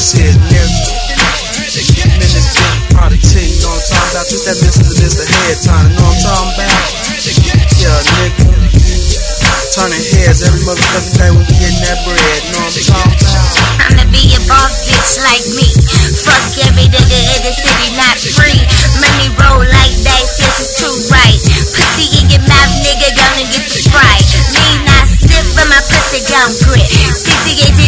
shit, nigga. Minutes big product T, you know what I'm talking about? Just that Mr. Mr. Head time, you know what I'm talking about? Yeah, nigga. Turning heads every motherfucking day when we getting that bread, you know what I'm talking about? I'ma be a boss bitch like me. Fuck every nigga in the city, not free. Money roll like that since it's too right. Pussy in your mouth, nigga, gonna get the sprite. Me not sip, but my pussy gon' grip. 6089,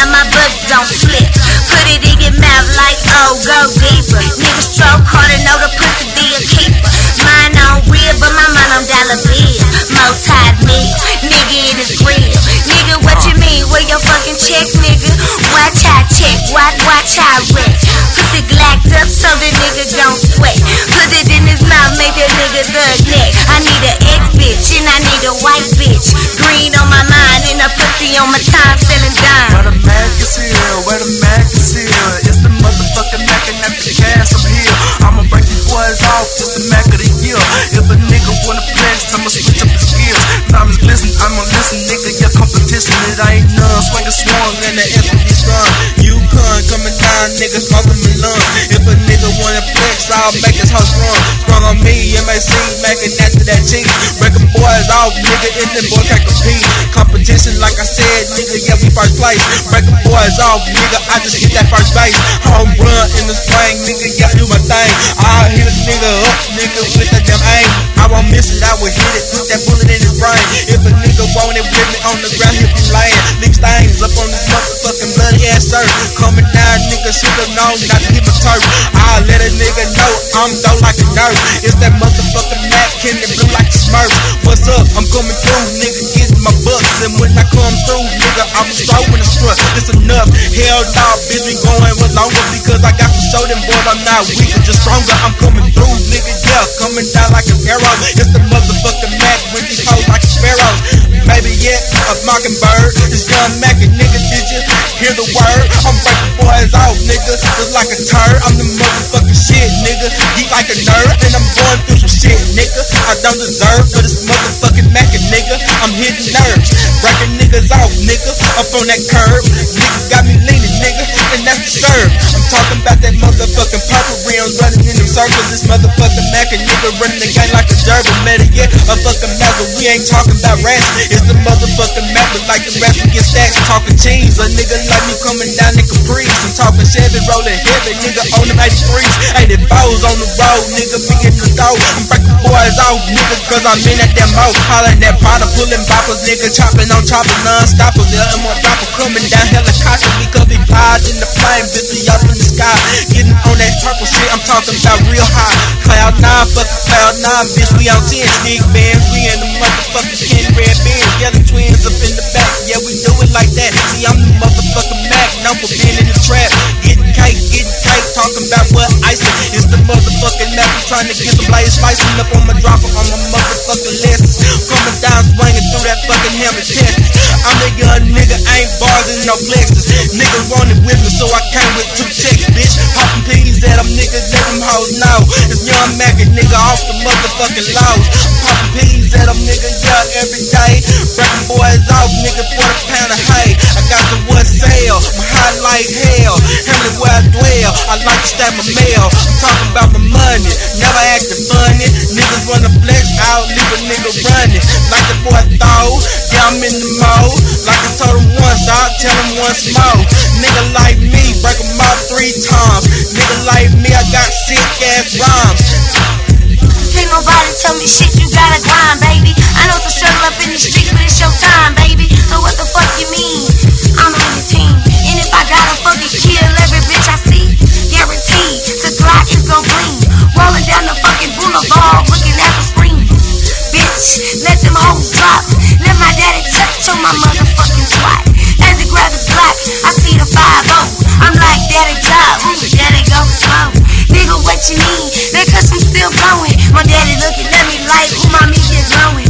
now my buds gon' flip. Put it in your mouth like, oh, go deeper. Nigga stroke harder, know the pussy be a keeper. Mine on real, but my mind on dollar bills. Multi-meal, nigga in his grill. Nigga, what you mean? Where your fucking check, nigga? Watch I check, watch, watch I wreck. Pussy glacked up so the nigga don't sweat. Put it in his mouth, make that nigga thug neck. I need a ex bitch and I need a white bitch. On my time, selling dime. Where the Mac is here, where the Mac is here. It's the motherfucking Mac and that's the gas I'm here. I'ma break these boys off, just the Mac of the year. If a nigga wanna flex, I'ma switch up the skills. Diamonds glisten, I'ma listen, nigga. Your competition, it ain't none. Swing a swung and the S will be strong. You con coming down, nigga, smoking me lungs. If a nigga wanna flex, I'll make his house run. Sprung on me, MAC, making that to that cheese. Breaking boys off, nigga, and them boy can't compete. Competition, like I said, nigga, yeah, we first place. Breaking boys off, nigga, I just hit that first base. Home run in the spring, nigga, yeah, do my thing. I'll hit a nigga up, nigga, with that damn aim. I won't miss it, I will hit it, put that bullet in his brain. If a nigga want it with me on the ground, he'll be laying. Leave stains up on this motherfucking bloody ass shirt. Coming down, nigga, should've known not to hit my turf. I'll let a nigga know I'm dope like a nerd. It's that motherfucking Mac, can it blue like a smurf. What's up? I'm coming through, nigga, getting my bucks. And when I come through, nigga, I'm throwing the strut. It's enough. Hell no, bitch, we going with longer because I got to show them boys I'm not weaker, just stronger. I'm coming through, nigga, yeah, coming down like an arrow. It's the motherfucking Mac with these hoes like sparrows. Maybe yet a mockingbird. This young Mac, a nigga, did you hear the word? I'm breaking boys off, nigga, just like a turd. I'm the motherfucking shit, nigga. Geek like a nerd, and I'm going through some shit, nigga. I don't deserve for this motherfucking Mac, nigga. I'm hitting nerves, breaking niggas off, nigga. Up on that curb, nigga got me leaning, nigga, and that's the serve. I'm talking about that motherfucking purple rims running in circles. This motherfucking Mac, and nigga, running the game like a Durban. Better yet, a fucking Mac, we ain't talking about rats. It's the motherfucking Mac, like the we get stacks. Talking cheese, a nigga like me coming down the Caprice. I'm talking Chevy, rolling heavy, nigga, on them 83s. 80 bows on the road, nigga, be in the door. I'm boys off, nigga, cause I'm in at that mouth. Hollering that powder, pulling boppers, nigga, chopping on chopping non-stoppers. I'm on dropper coming down helicopter we flies in the flame, busy up in the sky. Getting on that purple shit, I'm talking about real high. Cloud 9, fucking cloud 9, bitch, we on 10 sneak bands. We in the motherfucking Ken Red Bands. Yellow twins up in the back, yeah, we do it like that. See, I'm the motherfucking Mac, for being in the trap. Getting cake, getting cake, talking about what we trying to get some blades slicing up on my dropper, on my motherfucking list. Coming down, swinging through that fucking hammer test. I'm a young nigga, ain't bars and no flexes. Nigga wanted with me, so I came with two checks, bitch. Popping peas at them niggas, let them hoes know. It's young Mac, a nigga off the motherfucking laws. Peas at them niggas, yeah, every day. Breaking boys off, nigga, for a pound of hay. I got the what sale, my high like hell. Hamlet where I dwell, I like to stack my mail. I'm talking about my money, never acting funny. Niggas wanna flex out, leave a nigga running. Like the boy thought, yeah, I'm in the mode. Like I told him once, I'll tell him once more. Nigga like me, break 'em off three times. Nigga like me, I got sick ass rhymes. Can't nobody tell me shit, you gotta grind, baby. I know some struggle up in the streets, but it's your time, baby. So what the fuck you mean? I'm on your team. And if I gotta fucking kill every bitch I see, guaranteed the Glock is gon' gleam. Rolling down the fucking boulevard, looking at the screen. Bitch, let them hoes drop. Let my daddy touch on my motherfucking swat. As he grab his Glock, I see the 5 I'm like, daddy drop, daddy go slow. What you need? Cause I'm still blowing. My daddy looking at me like, ooh, mommy, you're glowing.